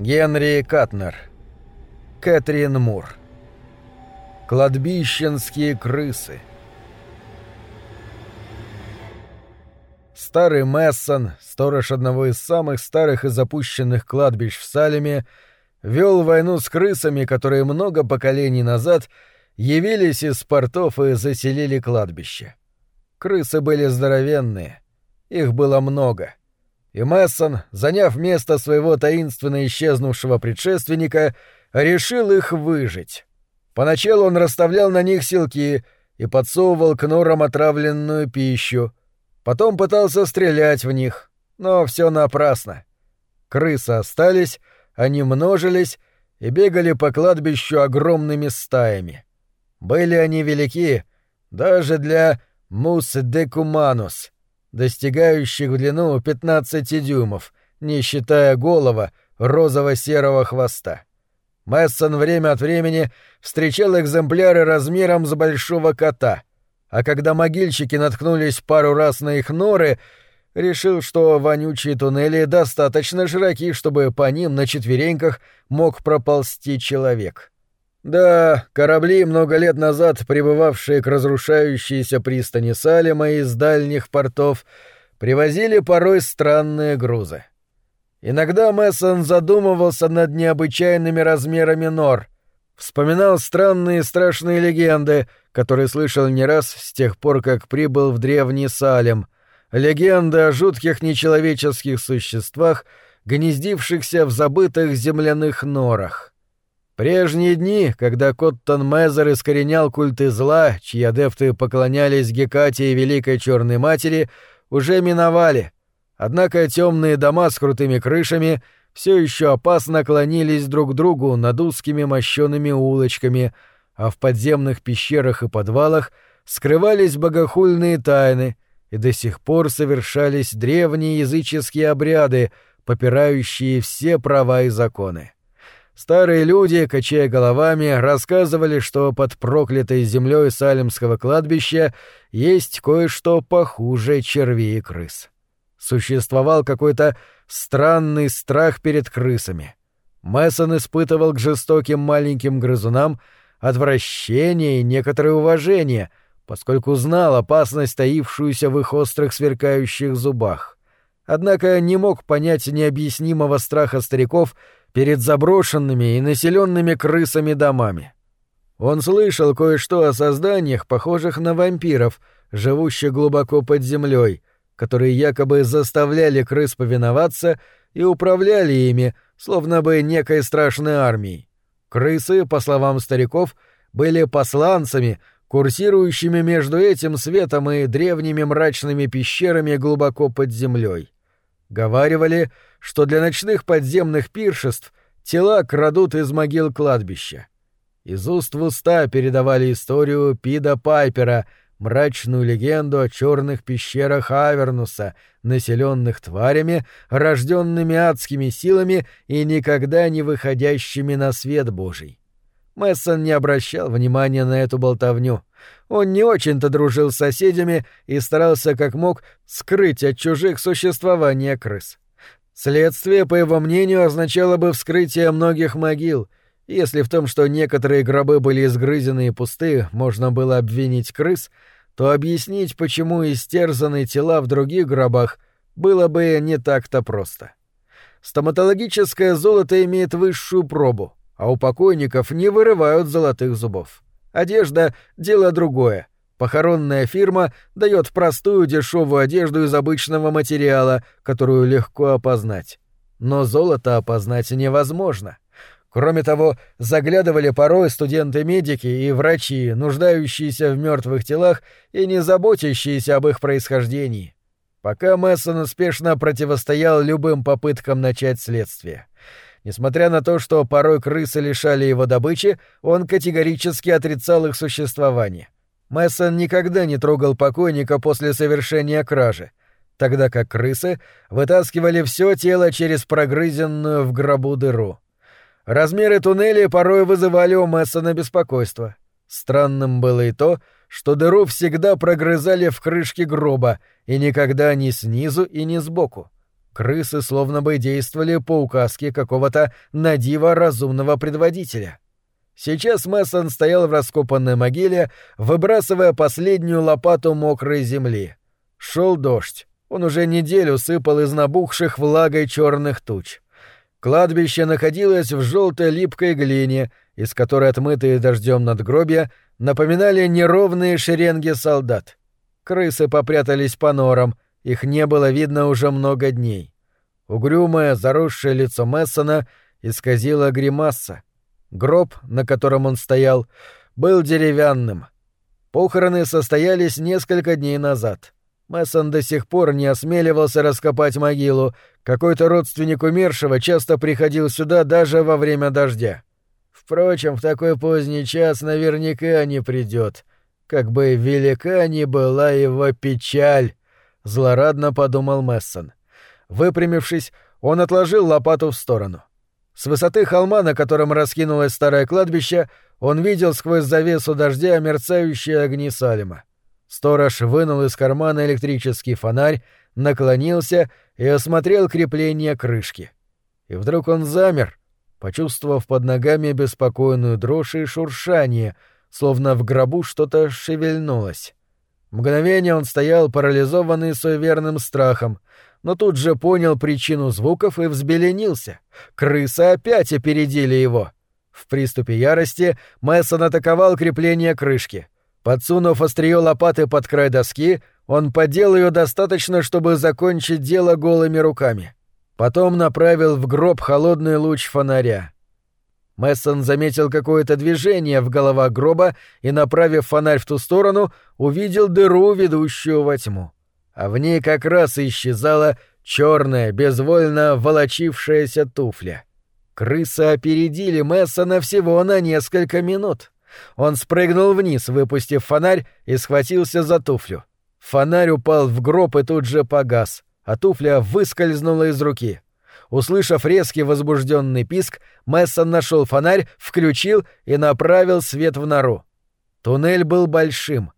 Генри Катнер. Кэтрин Мур. Кладбищенские крысы. Старый Мессон, сторож одного из самых старых и запущенных кладбищ в Салеме, вел войну с крысами, которые много поколений назад явились из портов и заселили кладбище. Крысы были здоровенные, их было много — и Мессон, заняв место своего таинственно исчезнувшего предшественника, решил их выжить. Поначалу он расставлял на них силки и подсовывал к норам отравленную пищу. Потом пытался стрелять в них, но все напрасно. Крысы остались, они множились и бегали по кладбищу огромными стаями. Были они велики даже для мус декуманус — достигающих в длину 15 дюймов, не считая голова розово-серого хвоста. Мессон время от времени встречал экземпляры размером с большого кота, а когда могильщики наткнулись пару раз на их норы, решил, что вонючие туннели достаточно широки, чтобы по ним на четвереньках мог проползти человек. Да, корабли, много лет назад прибывавшие к разрушающейся пристани Салема из дальних портов, привозили порой странные грузы. Иногда Мессон задумывался над необычайными размерами нор, вспоминал странные и страшные легенды, которые слышал не раз с тех пор, как прибыл в древний Салем, легенды о жутких нечеловеческих существах, гнездившихся в забытых земляных норах. Прежние дни, когда Коттон Мезер искоренял культы зла, чьи адепты поклонялись Гекате и Великой Черной Матери, уже миновали. Однако темные дома с крутыми крышами все еще опасно клонились друг к другу над узкими мощеными улочками, а в подземных пещерах и подвалах скрывались богохульные тайны, и до сих пор совершались древние языческие обряды, попирающие все права и законы. Старые люди, качая головами, рассказывали, что под проклятой землей Салемского кладбища есть кое-что похуже червей и крыс. Существовал какой-то странный страх перед крысами. Мессон испытывал к жестоким маленьким грызунам отвращение и некоторое уважение, поскольку знал опасность, таившуюся в их острых сверкающих зубах. Однако не мог понять необъяснимого страха стариков — перед заброшенными и населенными крысами домами. Он слышал кое-что о созданиях, похожих на вампиров, живущих глубоко под землей, которые якобы заставляли крыс повиноваться и управляли ими, словно бы некой страшной армией. Крысы, по словам стариков, были посланцами, курсирующими между этим светом и древними мрачными пещерами глубоко под землей. Говаривали, что для ночных подземных пиршеств тела крадут из могил кладбища. Из уст в уста передавали историю Пида Пайпера, мрачную легенду о черных пещерах Авернуса, населенных тварями, рожденными адскими силами и никогда не выходящими на свет Божий. Мессон не обращал внимания на эту болтовню. Он не очень-то дружил с соседями и старался как мог скрыть от чужих существование крыс. Следствие, по его мнению, означало бы вскрытие многих могил. Если в том, что некоторые гробы были изгрызены и пусты, можно было обвинить крыс, то объяснить, почему истерзаны тела в других гробах, было бы не так-то просто. Стоматологическое золото имеет высшую пробу, а у покойников не вырывают золотых зубов. Одежда — дело другое. Похоронная фирма дает простую дешевую одежду из обычного материала, которую легко опознать. Но золото опознать невозможно. Кроме того, заглядывали порой студенты-медики и врачи, нуждающиеся в мертвых телах и не заботящиеся об их происхождении. Пока Мессон успешно противостоял любым попыткам начать следствие. Несмотря на то, что порой крысы лишали его добычи, он категорически отрицал их существование — Мессон никогда не трогал покойника после совершения кражи, тогда как крысы вытаскивали все тело через прогрызенную в гробу дыру. Размеры туннелей порой вызывали у Мессона беспокойство. Странным было и то, что дыру всегда прогрызали в крышке гроба, и никогда ни снизу и ни сбоку. Крысы словно бы действовали по указке какого-то надива разумного предводителя. Сейчас Мессон стоял в раскопанной могиле, выбрасывая последнюю лопату мокрой земли. Шел дождь. Он уже неделю сыпал из набухших влагой черных туч. Кладбище находилось в желтой липкой глине, из которой отмытые дождем надгробья напоминали неровные шеренги солдат. Крысы попрятались по норам, их не было видно уже много дней. Угрюмое, заросшее лицо Мессона исказило гримаса. Гроб, на котором он стоял, был деревянным. Похороны состоялись несколько дней назад. Мессон до сих пор не осмеливался раскопать могилу. Какой-то родственник умершего часто приходил сюда даже во время дождя. Впрочем, в такой поздний час наверняка не придет. Как бы велика ни была его печаль, злорадно подумал Мессон. Выпрямившись, он отложил лопату в сторону. С высоты холма, на котором раскинулось старое кладбище, он видел сквозь завесу дождя мерцающие огни Салема. Сторож вынул из кармана электрический фонарь, наклонился и осмотрел крепление крышки. И вдруг он замер, почувствовав под ногами беспокойную дрожь и шуршание, словно в гробу что-то шевельнулось. Мгновение он стоял парализованный суеверным страхом, но тут же понял причину звуков и взбеленился. Крысы опять опередили его. В приступе ярости Мессон атаковал крепление крышки. Подсунув острие лопаты под край доски, он подел ее достаточно, чтобы закончить дело голыми руками. Потом направил в гроб холодный луч фонаря. Мессон заметил какое-то движение в головах гроба и, направив фонарь в ту сторону, увидел дыру, ведущую во тьму. А в ней как раз исчезала черная, безвольно волочившаяся туфля. Крысы опередили Мессона всего на несколько минут. Он спрыгнул вниз, выпустив фонарь, и схватился за туфлю. Фонарь упал в гроб и тут же погас, а туфля выскользнула из руки. Услышав резкий возбужденный писк, Мессон нашел фонарь, включил и направил свет в нору. Туннель был большим,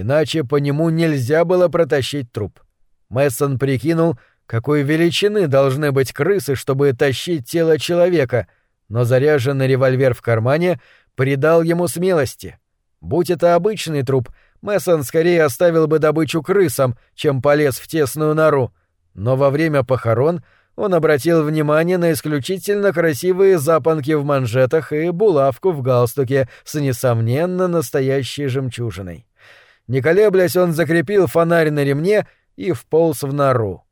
иначе по нему нельзя было протащить труп. Мессон прикинул, какой величины должны быть крысы, чтобы тащить тело человека, но заряженный револьвер в кармане придал ему смелости. Будь это обычный труп, Мессон скорее оставил бы добычу крысам, чем полез в тесную нору. Но во время похорон он обратил внимание на исключительно красивые запонки в манжетах и булавку в галстуке с несомненно настоящей жемчужиной. Не колеблясь, он закрепил фонарь на ремне и вполз в нору.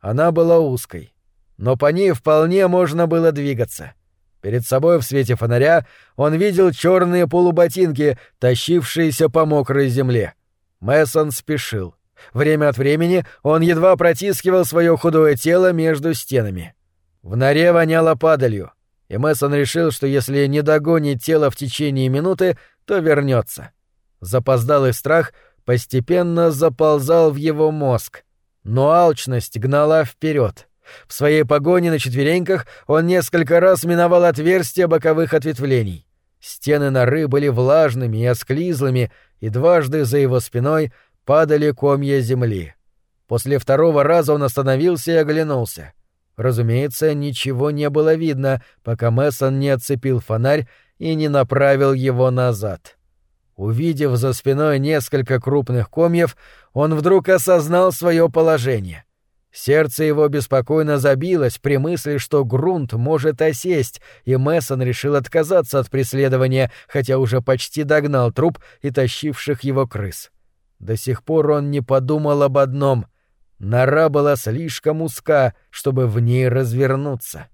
Она была узкой, но по ней вполне можно было двигаться — Перед собой в свете фонаря он видел черные полуботинки, тащившиеся по мокрой земле. Мессон спешил. Время от времени он едва протискивал свое худое тело между стенами. В норе воняло падалью, и Мессон решил, что если не догонит тело в течение минуты, то вернется. Запоздалый страх постепенно заползал в его мозг, но алчность гнала вперед. В своей погоне на четвереньках он несколько раз миновал отверстия боковых ответвлений. Стены норы были влажными и осклизлыми, и дважды за его спиной падали комья земли. После второго раза он остановился и оглянулся. Разумеется, ничего не было видно, пока Мессон не отцепил фонарь и не направил его назад. Увидев за спиной несколько крупных комьев, он вдруг осознал свое положение — Сердце его беспокойно забилось при мысли, что грунт может осесть, и Мессон решил отказаться от преследования, хотя уже почти догнал труп и тащивших его крыс. До сих пор он не подумал об одном — нора была слишком узка, чтобы в ней развернуться.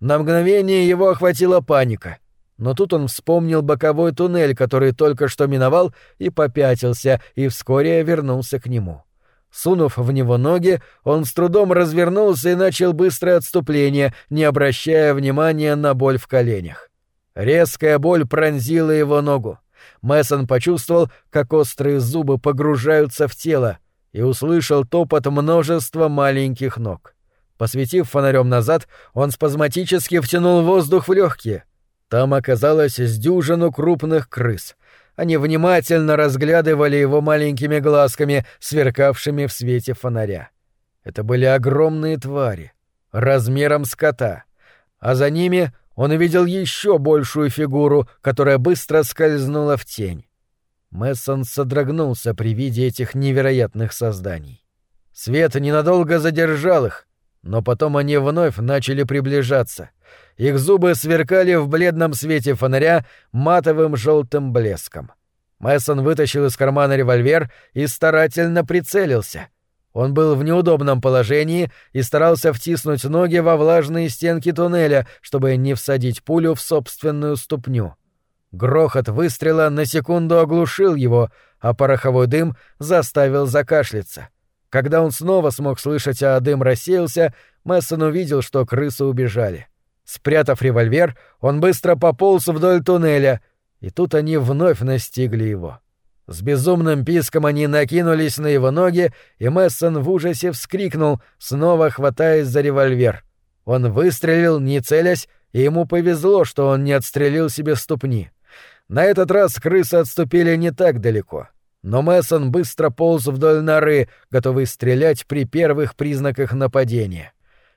На мгновение его охватила паника — но тут он вспомнил боковой туннель, который только что миновал, и попятился, и вскоре вернулся к нему. Сунув в него ноги, он с трудом развернулся и начал быстрое отступление, не обращая внимания на боль в коленях. Резкая боль пронзила его ногу. Мессон почувствовал, как острые зубы погружаются в тело, и услышал топот множества маленьких ног. Посветив фонарем назад, он спазматически втянул воздух в легкие. Там оказалось с дюжину крупных крыс — они внимательно разглядывали его маленькими глазками, сверкавшими в свете фонаря. Это были огромные твари, размером скота, а за ними он увидел еще большую фигуру, которая быстро скользнула в тень. Мессон содрогнулся при виде этих невероятных созданий. Свет ненадолго задержал их, но потом они вновь начали приближаться. Их зубы сверкали в бледном свете фонаря матовым желтым блеском. Мессон вытащил из кармана револьвер и старательно прицелился. Он был в неудобном положении и старался втиснуть ноги во влажные стенки туннеля, чтобы не всадить пулю в собственную ступню. Грохот выстрела на секунду оглушил его, а пороховой дым заставил закашляться. Когда он снова смог слышать, а дым рассеялся, Мессон увидел, что крысы убежали. Спрятав револьвер, он быстро пополз вдоль туннеля, и тут они вновь настигли его. С безумным писком они накинулись на его ноги, и Мессон в ужасе вскрикнул, снова хватаясь за револьвер. Он выстрелил, не целясь, и ему повезло, что он не отстрелил себе ступни. На этот раз крысы отступили не так далеко. Но Мессон быстро полз вдоль норы, готовый стрелять при первых признаках нападения.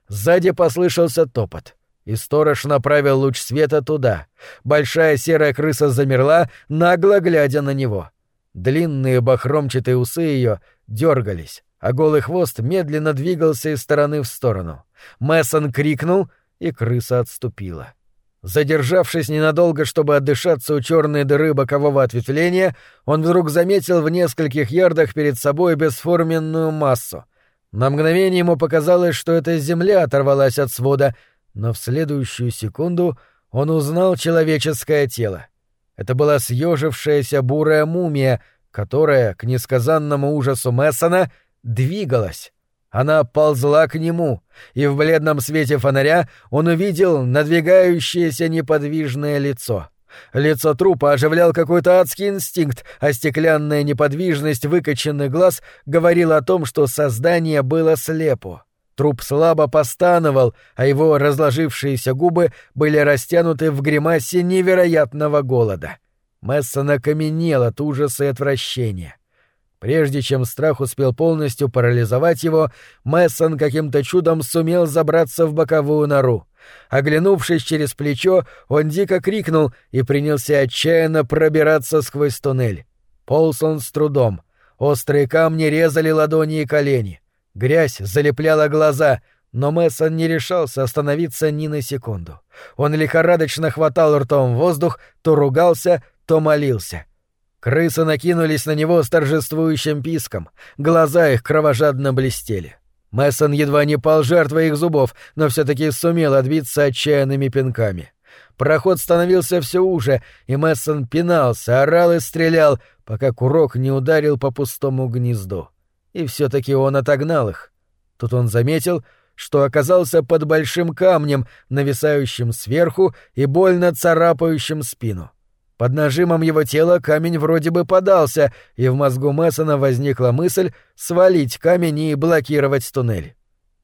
Сзади послышался топот — и сторож направил луч света туда. Большая серая крыса замерла, нагло глядя на него. Длинные бахромчатые усы ее дергались, а голый хвост медленно двигался из стороны в сторону. Мессон крикнул, и крыса отступила. Задержавшись ненадолго, чтобы отдышаться у черной дыры бокового ответвления, он вдруг заметил в нескольких ярдах перед собой бесформенную массу. На мгновение ему показалось, что эта земля оторвалась от свода, но в следующую секунду он узнал человеческое тело. Это была съежившаяся бурая мумия, которая, к несказанному ужасу Мессона, двигалась. Она ползла к нему, и в бледном свете фонаря он увидел надвигающееся неподвижное лицо. Лицо трупа оживлял какой-то адский инстинкт, а стеклянная неподвижность выкоченных глаз говорила о том, что создание было слепо. Труп слабо постановал, а его разложившиеся губы были растянуты в гримасе невероятного голода. Мессон окаменел от ужаса и отвращения. Прежде чем страх успел полностью парализовать его, Мессон каким-то чудом сумел забраться в боковую нору. Оглянувшись через плечо, он дико крикнул и принялся отчаянно пробираться сквозь туннель. Полз он с трудом. Острые камни резали ладони и колени. Грязь залепляла глаза, но Мессон не решался остановиться ни на секунду. Он лихорадочно хватал ртом воздух, то ругался, то молился. Крысы накинулись на него с торжествующим писком, глаза их кровожадно блестели. Мессон едва не пал жертвой их зубов, но все таки сумел отбиться отчаянными пинками. Проход становился все уже, и Мессон пинался, орал и стрелял, пока курок не ударил по пустому гнезду. И все-таки он отогнал их. Тут он заметил, что оказался под большим камнем, нависающим сверху и больно царапающим спину. Под нажимом его тела камень вроде бы подался, и в мозгу Мэссона возникла мысль свалить камень и блокировать туннель.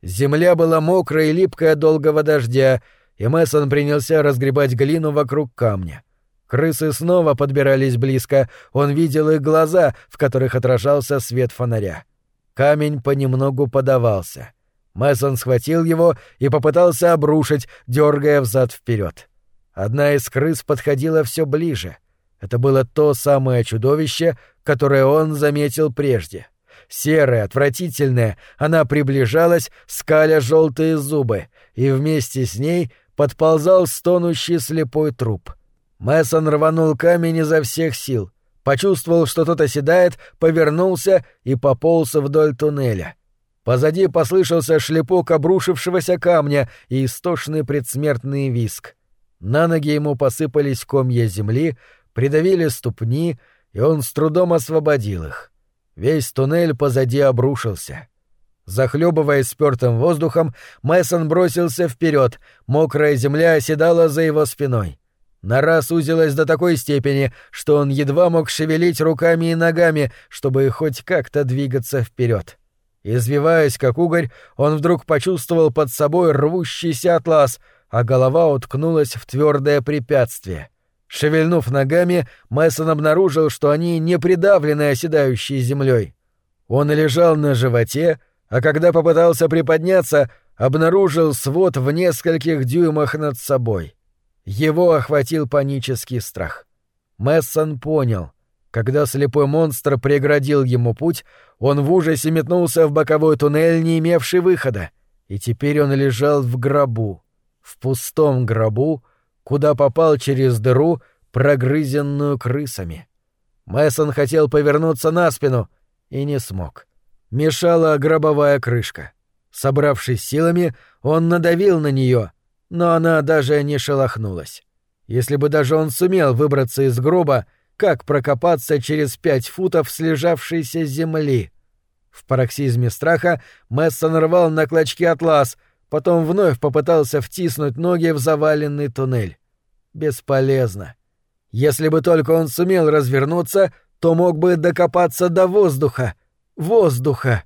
Земля была мокрая и липкая от долгого дождя, и Мессон принялся разгребать глину вокруг камня. Крысы снова подбирались близко, он видел их глаза, в которых отражался свет фонаря. Камень понемногу подавался. Мэсон схватил его и попытался обрушить, дергая взад вперед. Одна из крыс подходила все ближе. Это было то самое чудовище, которое он заметил прежде. Серая, отвратительная, она приближалась, скаля желтые зубы, и вместе с ней подползал стонущий слепой труп. Мэсон рванул камень изо всех сил почувствовал, что тот оседает, повернулся и пополз вдоль туннеля. Позади послышался шлепок обрушившегося камня и истошный предсмертный виск. На ноги ему посыпались комья земли, придавили ступни, и он с трудом освободил их. Весь туннель позади обрушился. Захлебываясь спёртым воздухом, Мессон бросился вперед, мокрая земля оседала за его спиной. Нора сузилась до такой степени, что он едва мог шевелить руками и ногами, чтобы хоть как-то двигаться вперед. Извиваясь, как угорь, он вдруг почувствовал под собой рвущийся атлас, а голова уткнулась в твердое препятствие. Шевельнув ногами, Мессон обнаружил, что они не придавлены оседающей землей. Он лежал на животе, а когда попытался приподняться, обнаружил свод в нескольких дюймах над собой. Его охватил панический страх. Мессон понял. Когда слепой монстр преградил ему путь, он в ужасе метнулся в боковой туннель, не имевший выхода, и теперь он лежал в гробу, в пустом гробу, куда попал через дыру, прогрызенную крысами. Мессон хотел повернуться на спину и не смог. Мешала гробовая крышка. Собравшись силами, он надавил на нее, но она даже не шелохнулась. Если бы даже он сумел выбраться из гроба, как прокопаться через пять футов слежавшейся земли? В пароксизме страха Мессон рвал на клочки атлас, потом вновь попытался втиснуть ноги в заваленный туннель. Бесполезно. Если бы только он сумел развернуться, то мог бы докопаться до воздуха. Воздуха!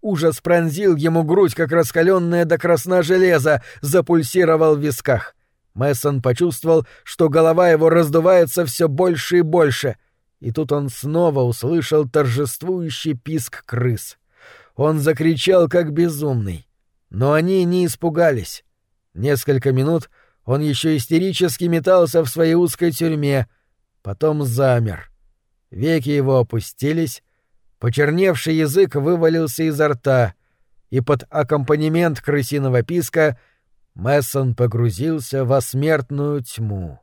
Ужас пронзил ему грудь, как раскаленное до красна железо, запульсировал в висках. Мессон почувствовал, что голова его раздувается все больше и больше. И тут он снова услышал торжествующий писк крыс. Он закричал, как безумный. Но они не испугались. Несколько минут он еще истерически метался в своей узкой тюрьме, потом замер. Веки его опустились, Почерневший язык вывалился изо рта, и под аккомпанемент крысиного писка Мессон погрузился во смертную тьму.